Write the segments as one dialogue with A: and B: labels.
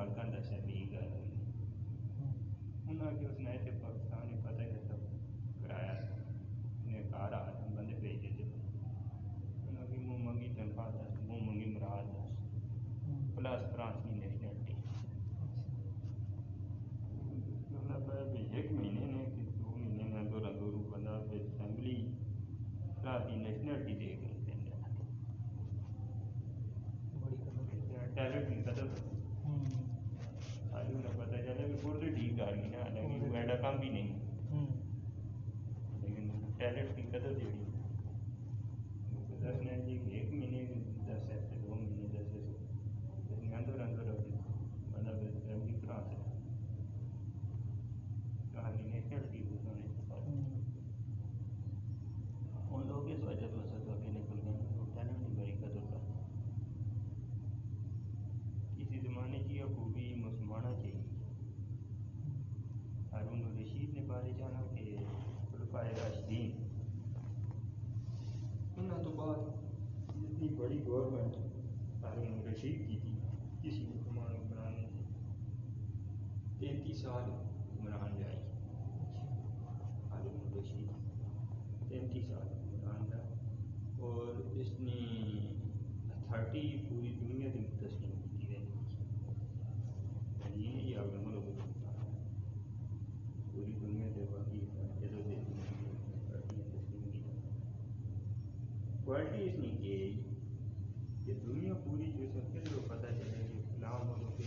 A: مالکان دا شفیع گل ہوئی انہوں کہ اس نے اتنے پاکستان پتہ کہ سب کرایا انہیں کار آٹھ بندے بھیجے تھے۔ انہوں کی منہ منگی تنخواہ دس منہ منگی مراد دس پلس فرانس کی نیشنلٹی مطلب ایک مہینے نے کہ دو مہینے میں دو رنگورو بندہ پھر اسمبلی فرانس کی نیشنلٹی دے گئی ڈائریکٹ قدر یہی یہ دنیا پوری جو سب کے لیے پتہ چلے گی فلاں لوگوں کے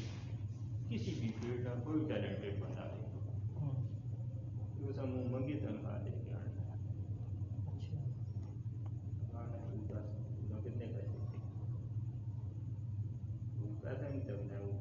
A: کسی بھی فیلڈ کا کوئی ٹیلنٹ بتا دے گا جو سب منگی تنخواہ دے کے آنا ہے کتنے پیسے پیسے نہیں چلنا ہے وہ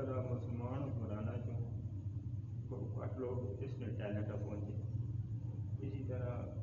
A: طرح مسلمان گھرانا جو بہت لوگ اس میں ٹیلنٹ اپونچے اسی طرح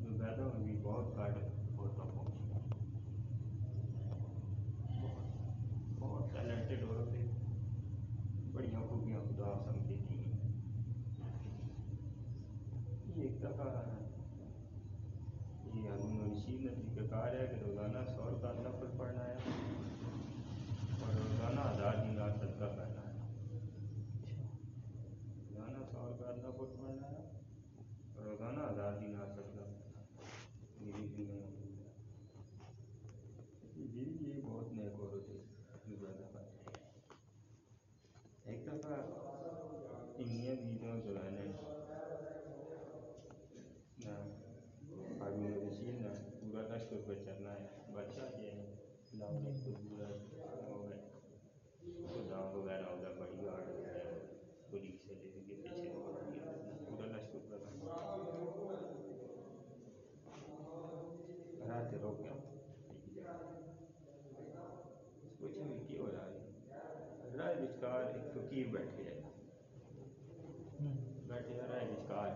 A: بیٹھے گا رہے کچھ کار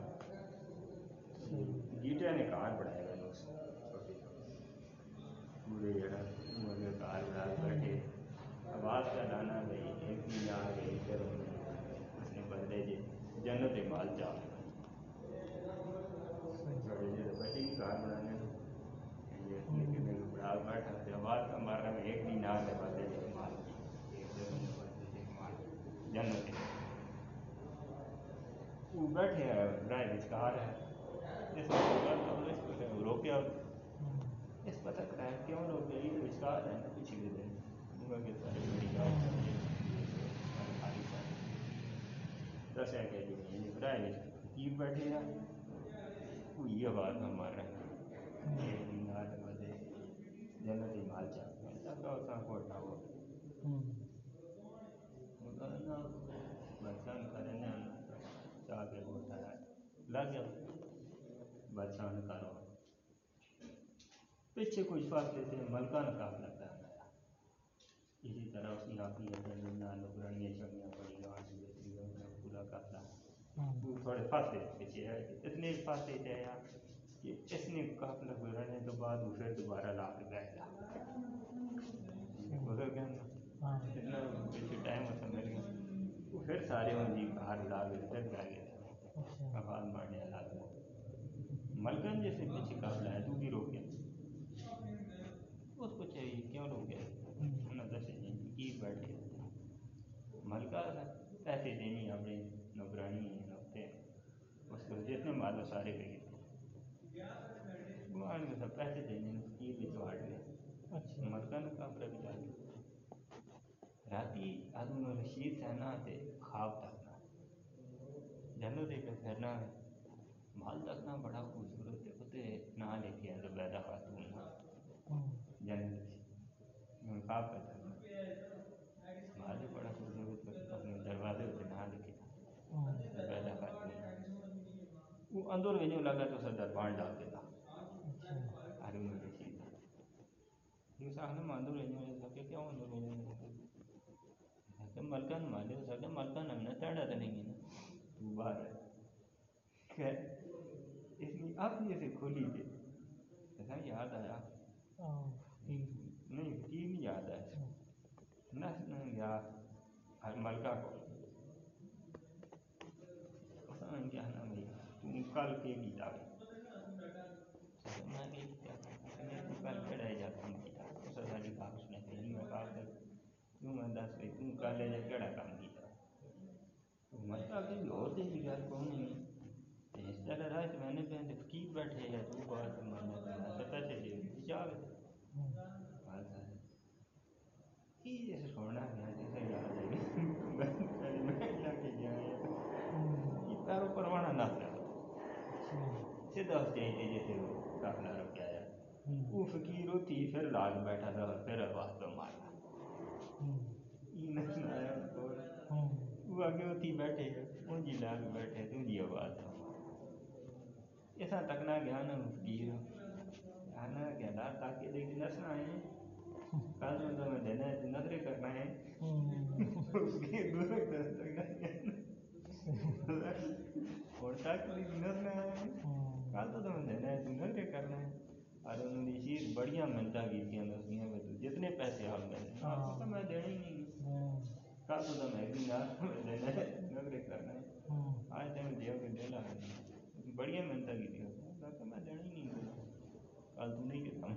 A: گیٹے نے کار بڑھائے گا۔ مجھے بیٹھے ہیں ڈرائیورس کار ہے اس کو ہم نے اس کو روکیا اس پر تک کیوں روکے یہ ہیں وشکار ہے نا پیچھے کے دن دس ہے کہ ڈرائیور یہ بیٹھے نا یہ بات ہمارا جنت مال چاہتے ہیں تب تو ہوا لگ بادشاہ نے کہا پیچھے کچھ فاصلے سے ملکہ نے قافلہ اسی طرح اس نے اپنی حضرت نوکرانیاں پورا تھوڑے فاصلے پیچھے اتنے فاصلے سے آیا کہ اس نے گزرنے کے بعد وہ دوبارہ لا کے گیا گزر گیا
B: اتنا
A: پیچھے ٹائم پھر سارے ان جی باہر لا کے پھر
B: کپان
A: باڑے والا آدمی ملکن جیسے پیچھے قافلہ ہے تو بھی روک گیا۔ اس کو چاہیے کیوں روک گیا؟ انہوں نے پیسے دینی کی بیٹھ کے ملکہ پیسے دینی اپنے نوکرانی نوکتے اس کو جتنے مالو سارے پہ گئے گوان سب پیسے دینے کی بھی تو ہٹ گئے
B: اچھا۔
A: ملکہ نے کافرہ بھی جا گیا راتی عدم رشید سہنا تھے خواب تھا۔ جنرلی پہننا مال رکھنا بڑا خوبصورت ہوتے نہا لیتی ہیں زبیدہ خاتون جنت نقاب کا دھرنا بال بڑا خوبصورت اپنے دروازے ہوتے نہا لیتی ہیں زبیدہ خاتون وہ اندر ویجو لگا تو سر دربان ڈال دیتا ہر میں رشید دوسرا ہم اندر ویجو سکے کیوں اندر ویجو سکے ملکن مالے سکے ہم نے تو نہیں ہے نا مطلوبہ ہے۔ اس لیے آپ کھولی تھی ایسا یاد آیا۔ نہیں تین یاد آیا ملکہ کو۔ کیا تم کل کے گیتا میں میں تم کل جا کام۔ میں کہا کہ اور دے دی یار کون نہیں اس طرح رہا کہ میں نے کہا اچھا کہ کی بیٹھے ہے تو بات مانا پتہ چلی جا یہ سونا ہے جیسے یاد ہے۔ میں اللہ کے گیا یہ پیرو پروانا نہ سیدھا اس جیسے جیسے داخلہ رکھ کے
B: وہ
A: فقیر ہوتی پھر لاگ بیٹھا تھا پھر آواز تو مارا۔ وہ آگے ہوتی بیٹھے ان جی لاگ بیٹھے، تو جی آواز ہے۔ ایسا تکنا گیا نا فقیر آنا گیا اللہ تاکہ دیکھ جنس نہ آئیں کل میں تو میں دینے جنس نظریں کرنا ہے۔ اس کے دور تک تکنا گیا اور تاکہ دیکھ نہ آئیں کل تو میں دینے جنس نظریں کرنا ہے۔ اور انہوں نے شیر بڑیاں منتا کی تھی جتنے پیسے آپ دینے آپ کو میں دینے ہی
B: نہیں۔
A: تاسو د مې نه نه نه نه کړنه آج ته دې او دې لا بڑیا منتا کی دیا تھا کہ میں جانا ہی نہیں ہوں کل تو نہیں کہتا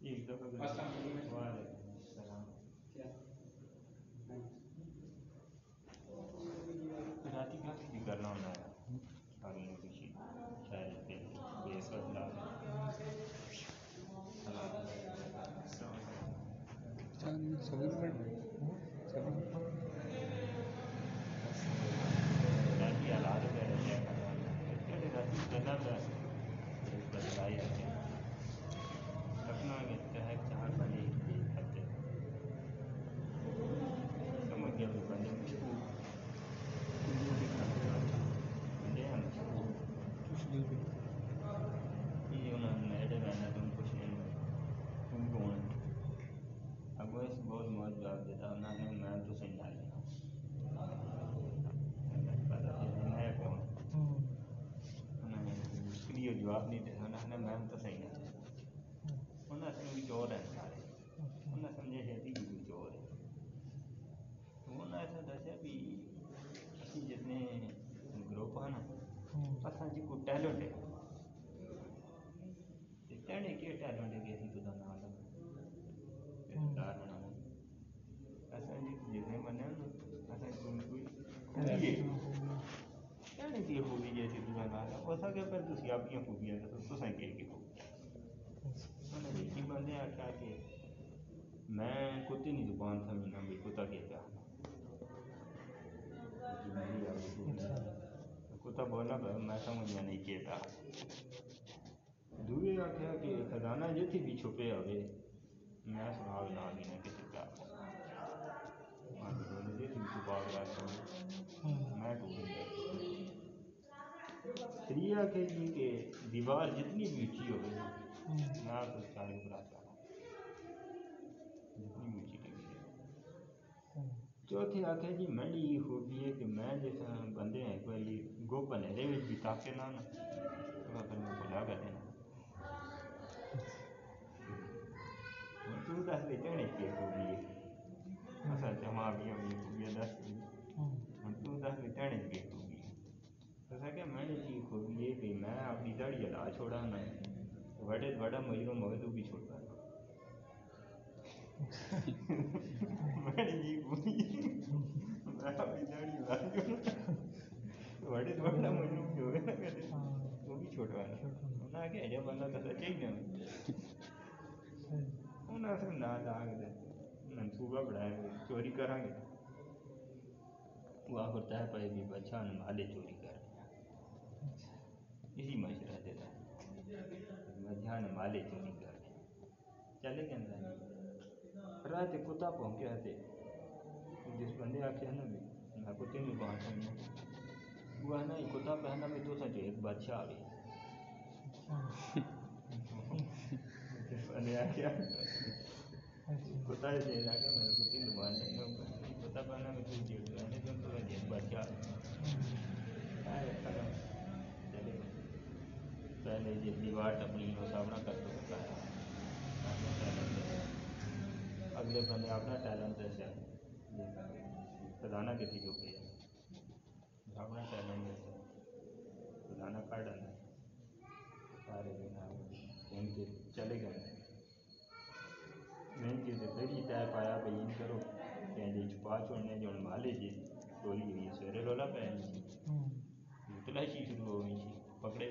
A: ایک دفعہ ਜਵਾਬ ਨਹੀਂ ਦੇਣਾ ਉਹਨਾਂ ਨੇ ਮੈਂ ਤਾਂ ਸਹੀ ਨਹੀਂ ਉਹਨਾਂ ਸਿੰਘ ਵੀ ਚੋਰ ਹੈ ਸਾਰੇ ਉਹਨਾਂ ਸਮਝਿਆ ਹੈ ਕਿ ਵੀ ਚੋਰ ਹੈ ਉਹਨਾਂ ਐਸਾ ਦੱਸਿਆ ਵੀ ਅਸੀਂ ਜਿਤਨੇ ਗਰੁੱਪ ਹਨ ਅਸਾਂ ਜੀ ਕੋ ਟੈਲੈਂਟ ਹੈ ਤੇ ਟੈਣੇ ਕੀ ਟੈਲੈਂਟ ਹੈ ਕਿ ਅਸੀਂ ਉਹਦਾ ਨਾਮ ਰਿਸ਼ਤੇਦਾਰ ਬਣਾਉਣਾ ਅਸਾਂ ਜੀ ਜਿਤਨੇ ਬੰਦੇ ਹਨ ਅਸਾਂ ਕੋਈ ਕੋਈ تீ ஹோபியை சிதுவானால ಹೊಸಗೆ பெருதுசி அப்படியே ஹோபியை சுசாய் கேக்கு میں نے ایک بندے آ کے میں کتے نہیں زبان تھا مینا بھی کتا کہتا کتا بولنا پر میں سمجھ میں نہیں کہتا دوے آخیا کہ خزانہ جو تھی بھی چھپے آوے میں سنا بنا دینا کسی کا چھپا گیا میں ٹوٹ گیا تھریا کے لیے جی کہ دیوار جتنی بھی اونچی ہو گئی نہ تو چاروں براتا جتنی اونچی لگی چوتھی آخ جی میں یہ خوبی ہے کہ میں جیسا بندے ہیں کوئی گو پنہرے میں بتا کے نہ نا تو اگر میں بلا کر دینا۔ تو دس دے چڑھنے کی خوبی ہے۔ اصل بھی ہم یہ دس تو دس دے چڑھنے کی۔ تھا کہ میں نے جی خوب یہ کہ میں اپنی داڑھی لا چھوڑا، میں بڑے بڑا مجرم ہوئے تو بھی چھوڑا میں نے جی میں اپنی داڑھی لا چھوڑا بڑے بڑا مجرم جو ہے نا کہتے وہ بھی چھوٹوانا انہیں آگے جب بندہ تو چاہیے انہیں صرف نہ لاگ دے۔ منصوبہ بڑھائیں گے چوری کریں گے واہ ہوتا ہے پہ بھی بچہ مالے چوری۔ یہی مشورہ دیتا ہوں مدھیان مالے چنی کر چلے گئے اندر۔ رات کتا پہنچے ہتے جس بندے آخیا نا بھی، میں کتے میں بہت ہوں وہ نا کتا پہنا بھی تو سچ ایک بادشاہ آ گئی جس بندے آخیا کتا سے لا کے میں کتے میں بہت کتا پہنا میں تو جیل بادشاہ۔ آ گئی پہلے جی جتنی بار سامنا کر سکتا اگلے بندے اپنا ٹیلنٹ خزانہ کسی پہ اپنا ٹیلنٹ خزانہ سارے ان کے چلے گئے۔ میں کے پھر طے پایا بھائی کرو۔ چھپا چھوڑنے جو جی ٹولی ہوئی سویرے رولا پہ تلاشی شروع ہو گئی پکڑے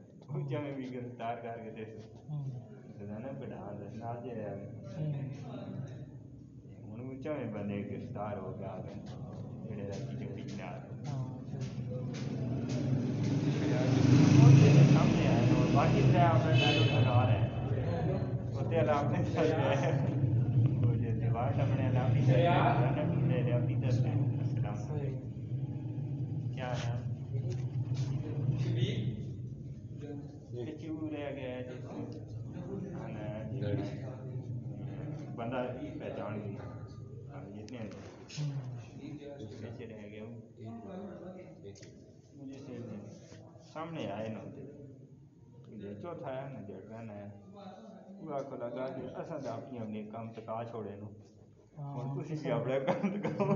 A: بھی گرفتار کر کے دے سکتے بنا دسنا دے ہوں اونچا میں بندے گرفتار ہو گیا جڑے رکھی چوری کنار سامنے آئے اور باقی تر اپنے پہلے سرکار ہے اسے الگ نے دیوار اپنے الگ ہی السلام کیا ہے لیا گیا ہے جی بندہ پہچان گیا جتنے پیچھے رہ گئے مجھے سامنے آئے نا چوتھا آیا نا جڑ ہے وہ آخ لگا کہ اصل اپنی اپنے کام تکا چھوڑے نو
B: اور تھی بھی
A: کام تکاؤ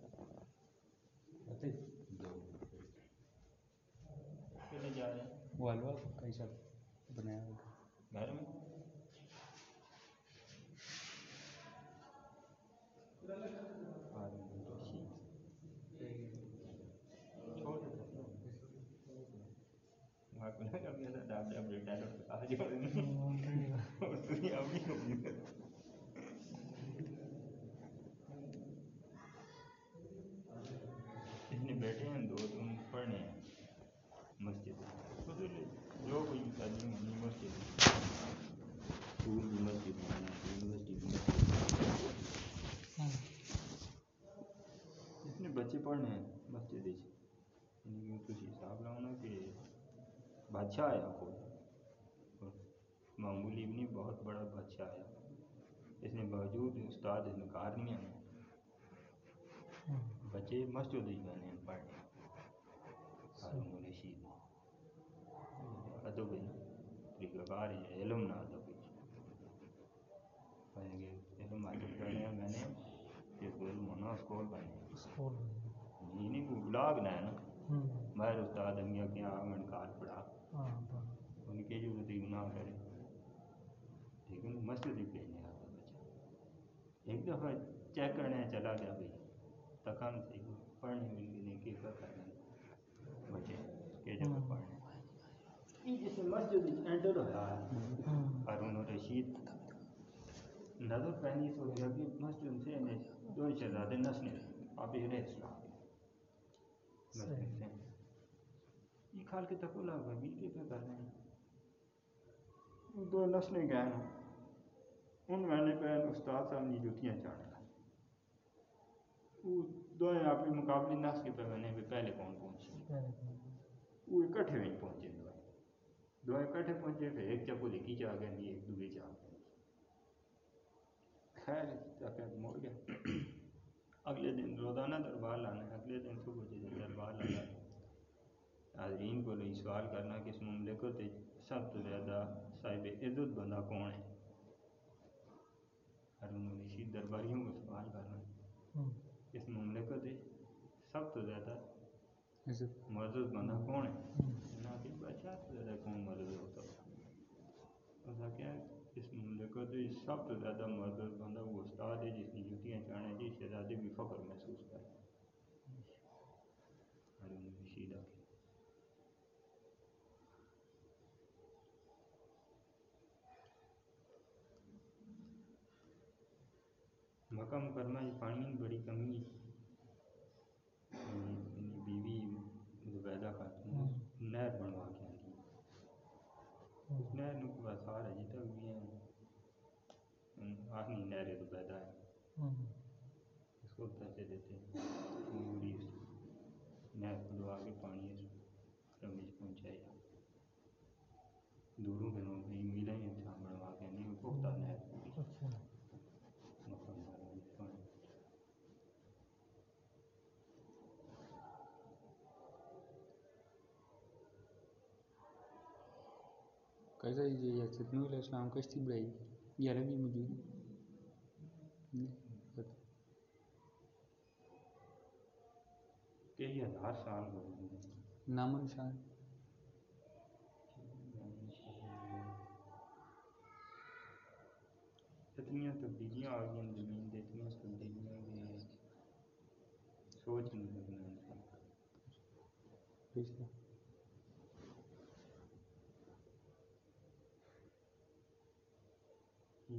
A: بادشاہ آیا خود معمولی بھی نہیں بہت بڑا بادشاہ آیا۔ اس نے باوجود استاد اس نے کار نہیں ہوں، بچے وچ گئے ہیں پڑھنے۔
B: ہارون
A: رشید۔ ادب طریقہ کار ہے علم نہ ادب علم حاصل کرنے میں نے۔ ہونا اسکول یہ نہیں کوئی بلاگ نہ ہے نا۔ استاد انگیا کیا کار پڑھا۔
B: ان
A: کی ضرورت ہی نہ کرے ٹھیک ہے مسجد ہی بھیجنے آتا بچہ ایک دفعہ چیک کرنے چلا گیا بھائی۔ تکان سے پڑھنے مل گئی نہیں کہ کر کرنے بچے کہ جگہ پڑھنے یہ جس مسجد انٹر ہوا ہارون رشید۔ نظر پہنی تو گیا کہ مسجد سے دو شہزادے نسنے اب السلام
B: مسجد
A: سے۔ یہ کھال کے تک لگ گیا بھی کیا کر رہے ہیں؟ دو نسنے گئے ہیں ان میں نے پہن استاد صاحب نے جوتیاں چاڑا وہ دو اپنے مقابلی نس کے پہ میں نے بھی پہلے کون تو، وہ اکٹھے میں پہنچے دو دو اکٹھے پہنچے پھر ایک چپو لکھی چاہ نہیں ایک دوسرے چاہ گیا خیر تک مڑ گیا۔ اگلے دن روزانہ دربار لانا ہے اگلے دن صبح دربار لانا ہے۔ حاضرین کو لئی سوال کرنا کہ اس مملکت سب تو زیادہ صاحب عزت بندہ کون ہے؟ ہارون رشید درباریوں کو سوال کرنا اس مملکت سب تو زیادہ معزز بندہ کون ہے؟ نہ کہ بادشاہ سے زیادہ کون معزز ہوتا ایسا کیا اس مملکت سب تو زیادہ معزز بندہ وہ استاد ہے جس کی جوتیاں چاہنے جس شہزادے بھی فخر محسوس کرے ہارون رشید آ کے مکہ مکرمہ کی پانی کی بڑی کمی میری بیوی زبیدہ خاتون نہر بنوا کے آئی
B: اس
A: نہر نو کوئی آثار اجے تک بھی ہیں آخری نہر زبیدہ ہے۔
B: ہوں،
A: اس کو پیسے دیتے ہیں۔ نہر کھلوا کے پانی اس رمیش پہنچایا دوروں کے لوگ بھی ملے ہیں تھا بنوا کے نہیں پختہ نہر پوری
B: اچھا،
A: مکہ مکرمہ کی پانی
C: یہ ستنو علیہ السلام کشتی بڑھائی یہ عربی موجود
A: کئی ہزار سال ہو گئے ہیں۔
C: نام و نشان۔
A: اتنی تبدیلیاں آ گئی زمین اتنی تبدیلیاں سوچ نہیں۔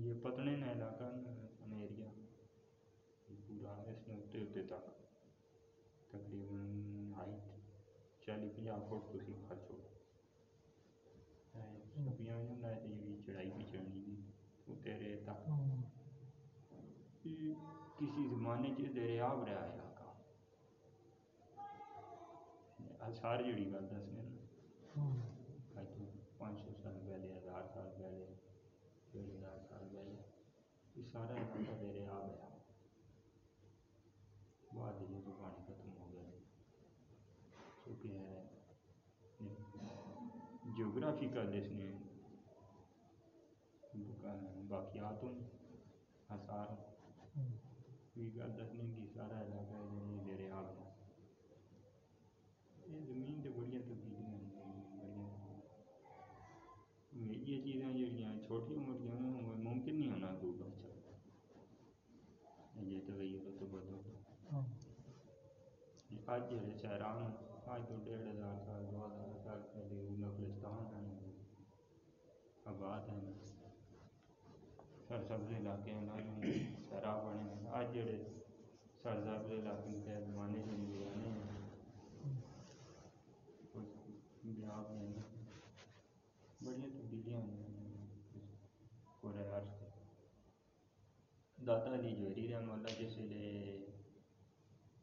A: یہ پتنے نا علاقہ نا ایریا پورا اس نے اتنے اتنے تک۔ تقریباً ہائٹ چالی پنجا فٹ تو تھی خرچ ہو۔ چھپیاں ہوئی نہ یہ چڑھائی بھی چڑھنی نہیں اتنے رہے تک کسی زمانے چ دریاب رہا علاقہ آثار جڑی گل دسنے نا
B: ہاں ہوں،
A: آج تو پانچ سو سال پہلے ہزار سال پہلے ڈیڑھ ہزار سال پہلے یہ سارا علاقہ ہے بعد یہ تو پانی ختم ہو گیا کیونکہ ہے جغرافیکل اس نے باقیات ہوں، کی سارا علاقہ حاجر شاعران آج تو ڈیڑھ ہزار سال دو ہزار سال پہلے اولا فلسطان رہنے آباد ہیں۔ سر علاقے ہیں۔ شراب بنے ہیں۔ آج جڑے سر علاقے کے زمانے کے لیے ہیں۔ بیاہ میں بڑی تبدیلیاں ہیں۔ پورے عرض داتا علی جوہری رحم اللہ جس ویلے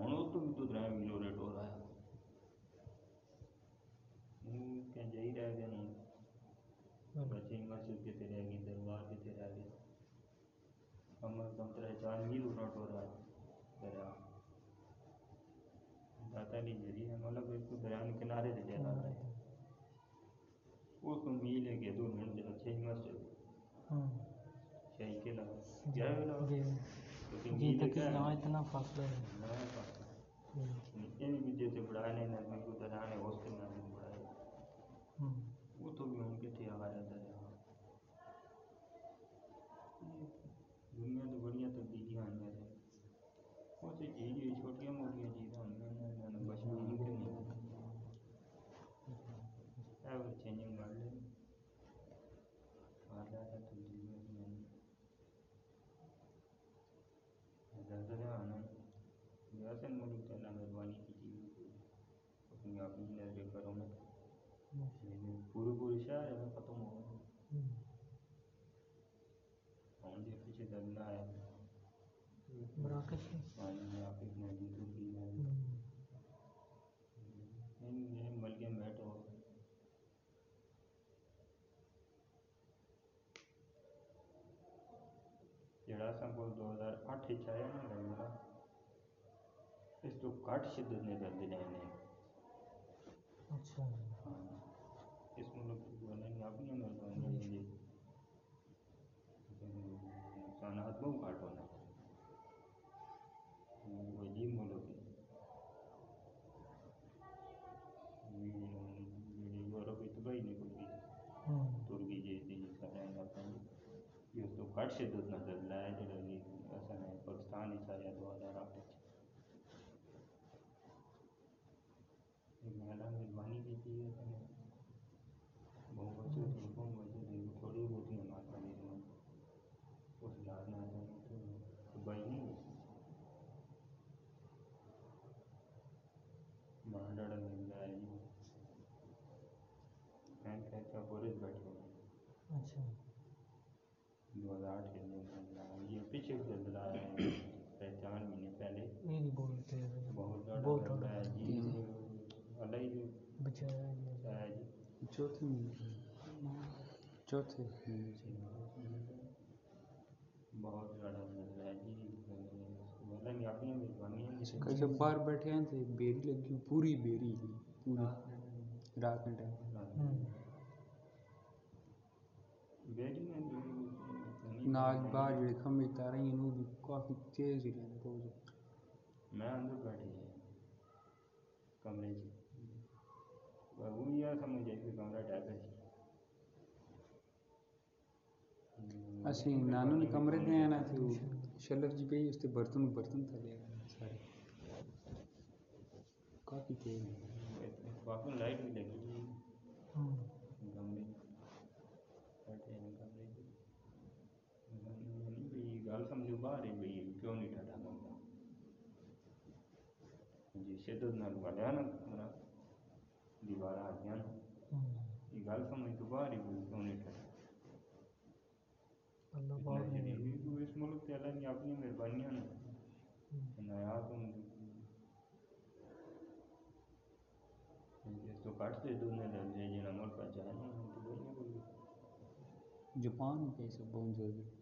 A: ہوں تو بھی تو تر کلو ریٹ ہو رہا ہے۔ کیا جائی رہ گیا ہوں بچے مسجد کتنے رہ گئی دربار کتنے رہ گئی کم کم تر چار کلو ہو رہا ہے۔ دریا۔ جاتا نہیں جری ہے مطلب اس کو دریا کے کنارے سے جانا ہے۔ اس کو میل ہے کہ دو منٹ چھ مسجد۔ چاہیے کہ لگا
B: گیا
A: جی تک اتنا
B: فاصلہ ہے۔
A: جیسے کو بڑھائے وہ تو بھی ان کے تھے آ رہا دریا دنیا تو بڑی تبدیلیاں آئی ہیں وہ تو چیز ہوئی چھوٹیاں موٹیاں چیزاں ہوئی ہیں انہوں نے بچنا ممکن نہیں ایور چینجنگ ورلڈ ہے آ رہا ہے تبدیلیاں ہوئی ہیں زلزلے آنا ویسے ملک تو اللہ مہربانی کی چیز اپنی آپ ہی نظر کرو میں۔ پورے پورے شہر میں ختم ہو گئے جی پیچھے درنا ہے۔ گھاٹ شدت نے کر دینے انہیں
B: اچھا۔
A: ہاں۔ اس ملک بولیں گے آپ نہیں ملک بولیں گے۔ نقصانات بہت گھاٹ ہونا وہ عجیب ملک ہے۔ یورپ تو بھائی نہیں بولتی ترکی جیسی یہ تو گھاٹ شدت نظر لائے۔ جڑا یہ ہے پاکستان ہی سارے دو ہزار آٹھ اچھا کالج بیٹھا ہوں
B: اچھا۔
A: دو ہزار آٹھ کے اندر یہ پیچھے چل رہا ہے پہچان مہینے پہلے۔
B: بہت
A: بہت جی، اللہ جی۔
C: چوتھے چوتھے۔
A: بہت زیادہ چل ہے جی۔
C: باہر بیٹھے ہیں تو بیری لگی پوری بیری۔ پوری۔ رات میں۔
A: ٹائم۔ ناچ باج
C: رقم اداریں انہوں بھی کافی تیز ہی رہنے پہنچ
A: میں اندر بیٹھ گیا کمرے سے وہ یہ تھا مجھے کہ کمرہ ڈر ہے اسی نانو نے کمرے دے آنا تھی
C: شلف جی پہ اس تے برتن برتن تھا لے سارے کافی تیز
A: واقعی لائٹ بھی لگی گل سمجھو باہر ہی بھئی کیوں نہیں جی شدت نال والیا نا کمرہ دیوار آ گیا نا
B: ہاں
A: یہ گل سمجھ تو باہر ہی بھئی کیوں نہیں
B: اللہ پاک نے
A: اس ملک تے اللہ نے اپنی مہربانیاں نے عنایات ہوں جس تو کٹ جنا ملک
C: جاپان کئی سب بہت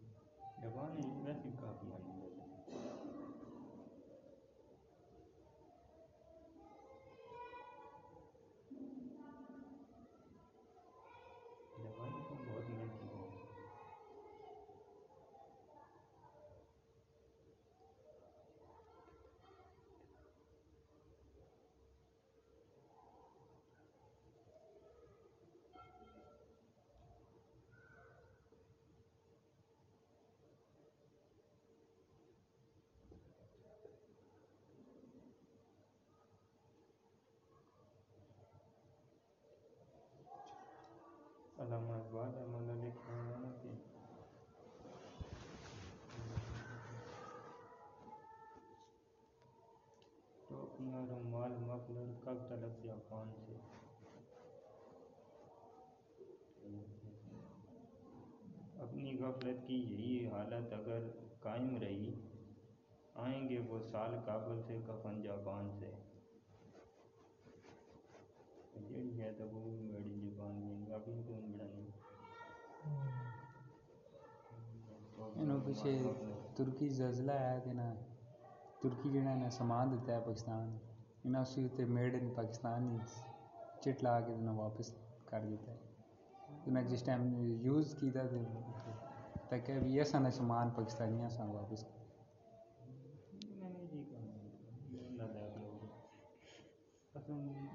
A: جاپان ہے ویسے کافی ہے علامہ اقبال رحمہ اللہ لکھا ہوا نا رومال مفلر کب تلک یا کان سے اپنی غفلت کی یہی حالت اگر قائم رہی، آئیں گے وہ سال کابل سے کفن جاپان سے۔ جیڑی ہے تو وہ بھی بڑی میں تو پیچھے
C: ترکی زلزلہ آیا تھا نا ترکی جہاں نے سامان دیتا ہے پاکستان انہوں اسی اتنے میڈ ان پاکستان چٹ لا کے انہوں واپس کر دیتا ہے
A: انہیں جس
C: ٹائم یوز کیتا تھا تک ایسا نہ سامان پاکستانیاں سا واپس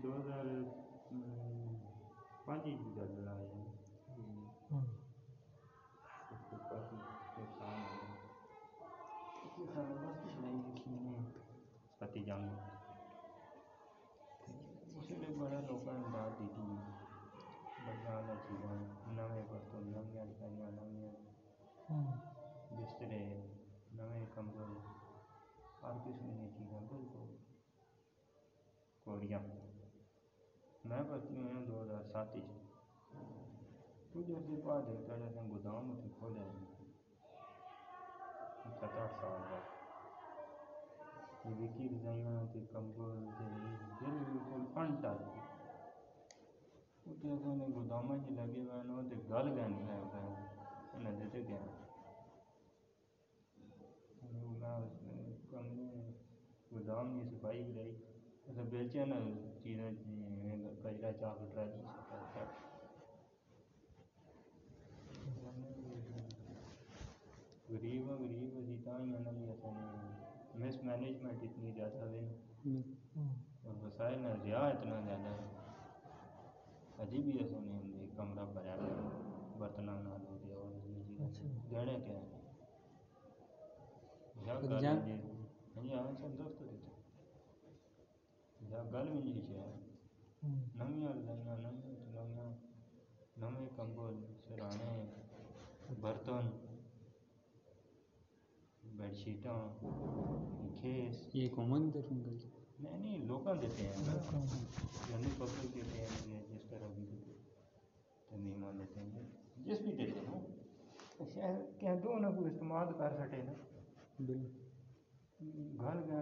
A: دو ہزار اسی لیے بڑا قسم کی چیزاں بالکل کوڑیاں میں ہوئی ہوں دو ہزار سات کچھ عرصے بعد دیکھتا جیسے گودام اتنے کھولے سات آٹھ سال بعد یہ وکی رضائیاں تے کمبل تے بالکل انٹچ اتنے اصل نے گوداموں چ لگے ہوئے ہیں تے گل گئے نہیں ہے پہ انہیں دیتے گئے گودام کی صفائی بھی رہی اصل بیچے نا چیزیں کچرا چاک ٹرالی غریب ہیں غریب اسی تا ہی ہیں بھی اصل مس مینجمنٹ اتنی زیادہ ہے۔ اور وسائل نہ ضیاع اتنا زیادہ ہے۔ ابھی بھی ایسا نہیں ہوں کمرہ بھرا ہوا برتنوں نال ہو گیا اور اچھا۔ دینے کیا؟ کدی گل جان؟ جی ہاں ہاں سب دفتر گل بھی نہیں ہے
B: ہوں
A: نویاں رضائیاں نویں نویاں نویں کمبل سرانے برتن بیڈ شیٹاں کھیس
C: یہ کومن طرف گل
A: نہیں نہیں لوکاں دیتے ہیں۔ یعنی پبلک دیتے ہیں جس طرح بھی تنظیمات دیتے ہیں جس بھی دیتے ہیں شاید کہ دو نہ کوئی استعمال کر سکے نا
C: بل
A: گھر گئے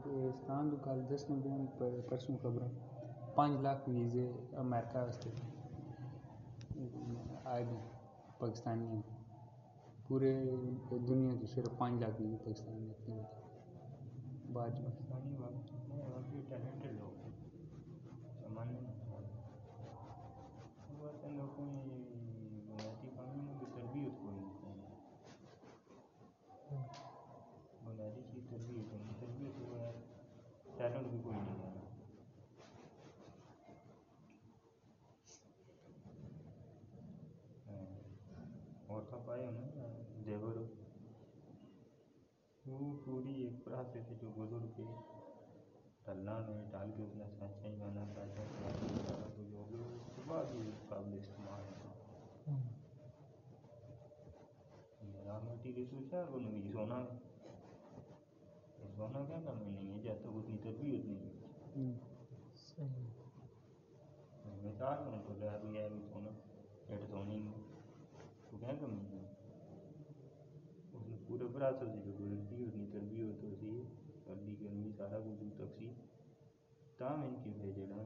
C: اب ستان تو کل دس نومبر پر پرسوں خبر پانچ لاکھ ویزے امریکہ واسطے۔ آئے بھی پاکستانی۔ ہیں پورے دنیا کی صرف پانچ لاکھ ویزے پاکستان میں اتنے ہوتے بعد میں
A: پاکستانی واقعی ٹیلنٹڈ لوگ ہیں سامان نہیں لوگوں نے بنیادی قانون کی تربیت کوئی نہیں بنیادی چیز تربیت ہے تربیت ہوا ہے ٹیلنٹ بھی کوئی نہیں ہے اور کا پائے نا زیور وہ پوری ایک پراسس ہے جو بزرگ کے ڈلنا میں ڈال کے اپنا سچا ہی اس کے بعد قابل استعمال ہے سونا ہے۔ سونا کیا کام نہیں ہے جب تک اتنی تربیت نہیں ہے مثال میں تو بھی سونا ایٹ سونی نہیں تو کیا کم نہیں ہے؟ Dopo dico che l'articolo di interview così, ابھی گرمی سارا وجود تقسیم۔ تام ان کی بھیجے نا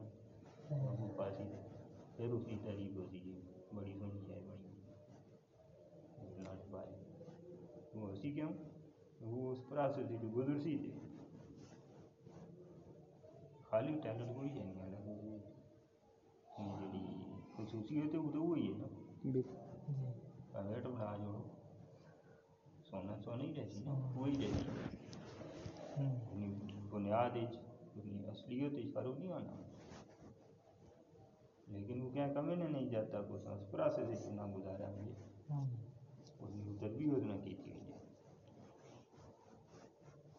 B: اور
A: وہ پاسی تھے۔ پھر اسی تحریک ہوتی ہے۔ بڑی بنی ہے بڑی۔ وہ اسی کیوں؟ وہ اس پراسر تھی گزر سی تھی۔ خالی ٹیلنٹ کوئی ہے نہیں۔ الگ خصوصیت وہ تو وہی ہے نا۔ اگر ٹمڑا جو سونا سونا نہیں رہتی نا وہی رہتی
B: ہے
A: بنیاد اصلیت فروغ نہیں ہونا لیکن وہ کیا کمی نے نہیں جاتا کو سنسپرا سے اتنا گزارا مجھے
B: اس
A: نے تربی اتنا کی تھی مجھے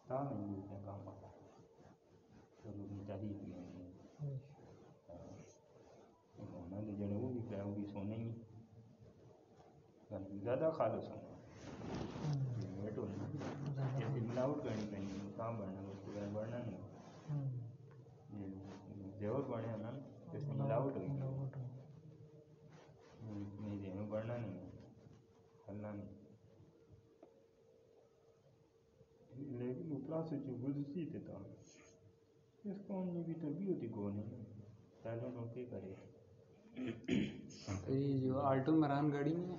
A: میں نہیں ملتا کام آتا تو لوگ تعریف بھی نہیں ہونا تو جڑے وہ بھی کیا بھی سونے ہی زیادہ خالص ہونا ڈاؤٹ کرنی پڑنی ہے کہاں بڑھنا ہے اس بڑھنا نہیں یہ زیور بڑھے ہیں نا اس میں ملاوٹ ہوئی نہیں دینے بڑھنا نہیں ہے ہلنا نہیں لیکن اپلا سے جو گزشتی تھے تھا اس قوم نے بھی طبیعت ہی کو نہیں پہلے لوگ کے کرے یہ جو آلٹو
C: مران گاڑی میں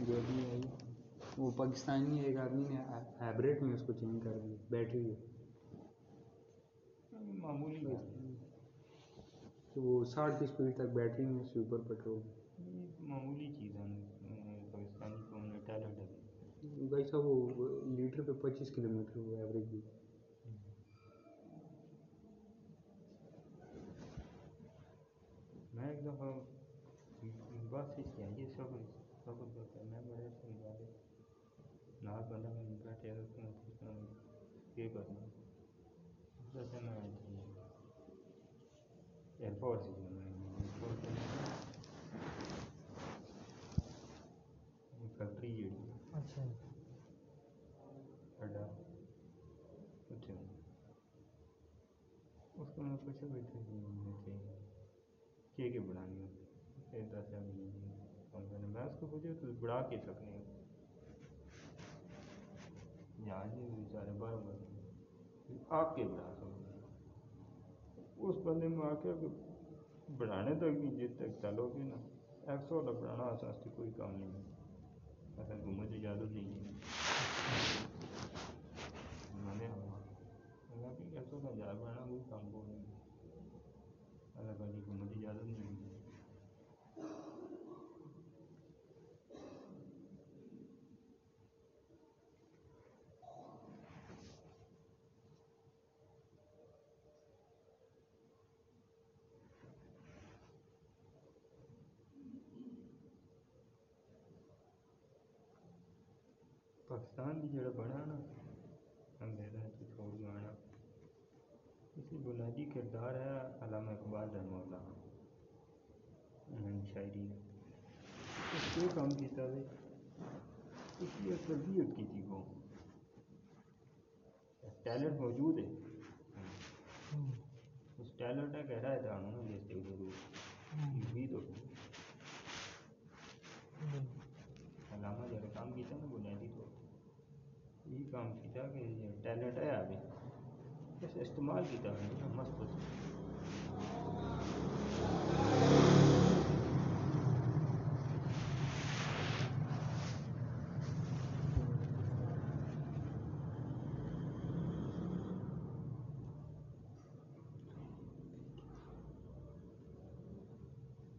C: جو بھی آئی وہ پاکستانی ایک آدمی نے ہائبریڈ میں اس کو چینج کر دیا بیٹری
A: معمولی
C: تو وہ ساٹھ کی اسپیڈ تک بیٹری میں اس کے اوپر پٹرول
A: معمولی چیز ہے۔ پاکستانی کو نے ٹیلنٹ ہے
C: بھائی صاحب وہ لیٹر پہ پچیس کلو میٹر وہ ایوریج بھی
A: میں ایک دفعہ بس اس یہ سب سب నార్మల్గా మేము ఇంకా టేలర్స్ని స్పీకర్ని ఎయిర్పోర్ట్స్ فیکٹری اس کو میں پوچھا بھی تھا کہ کیک بڑھانی ہے میں اس کو پوچھا تو بڑھا کے سکنے عاجز بیچارے بر بندے آپ کے بنا سکتے اس بندے میں آ کے بڑھانے تک نہیں جد تک چلو گے نا۔ ایک سو والا بڑھانا آسان کوئی کام نہیں۔ ہے اصل کو مجھے اجازت نہیں ہے۔ ہاں، نہیں۔ اللہ کا جی کو مجھے اجازت نہیں ہے۔ بھی جڑا بڑا نا اندھیرا تو چھوڑ جانا اس بنیادی کردار ہے علامہ اقبال رحمہ اللہ شاعری اس کو کام کیتا ہے اس لیے تربیت کی تھی وہ ٹیلنٹ موجود ہے اس ٹیلنٹ کا کہہ رہا ہے دانوں نے جیسے ضرور بھی تو علامہ جڑا کام کیتا نا کام کی کہ ٹیلنٹ ہے ابھی۔ بس استعمال کی تھا۔ مست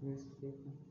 C: Thank you.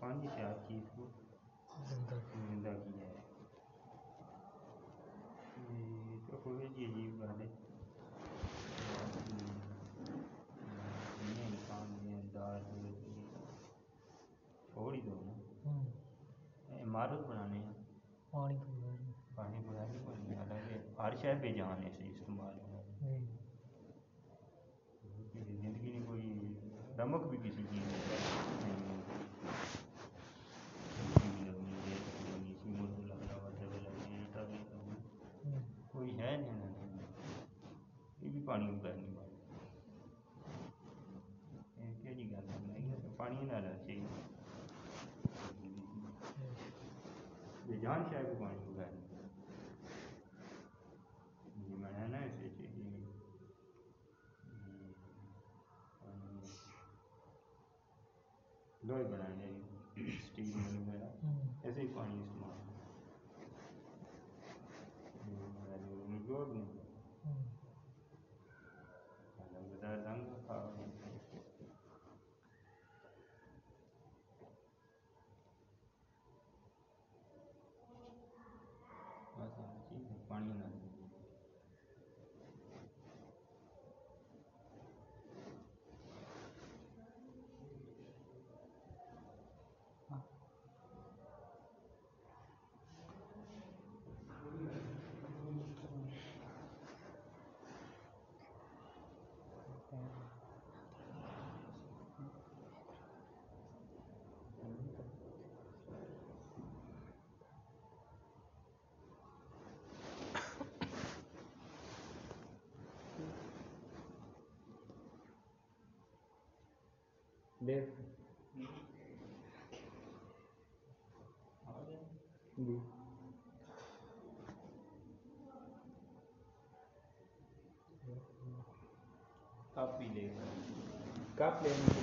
A: پانی سے ہر چیز کو
B: زندہ۔
A: کیا ہے۔ تو جی عجیب بات ہے۔ یہ انسان دار چھوڑ ہی دو نا۔ عمارت بنانے
B: پانی تو بغیر
A: پانی بنانے کو نہیں۔ حالانکہ ہر شے بے جان ہے سے استعمال۔ کسی زندگی میں کوئی رمک بھی کسی چیز میں نہیں ہوتی کسی بھی لگنی ریت لگنی سیمنٹ لگ رہا ہوا ڈبل لگنی اینٹا بھی لگنی
B: ہوں
A: کوئی ہے نہیں نا یہ بھی پانی بغیر نہیں بنتا یہ کہڑی گل ہے کہ پانی نہ رہنا چاہیے بے جان شاید کو پانی بغیر نہیں یہ میں نا اسے چاہیے لوہے بنانے اسٹیل وغیرہ
B: ہوں
A: ایسے ہی پانی استعمال جو بھی ہوں بتا رنگ تھا بس ہر چیز میں پانی نہ
C: ڈیڑھ سو جی
A: کپ بھی لے
C: کپ لینے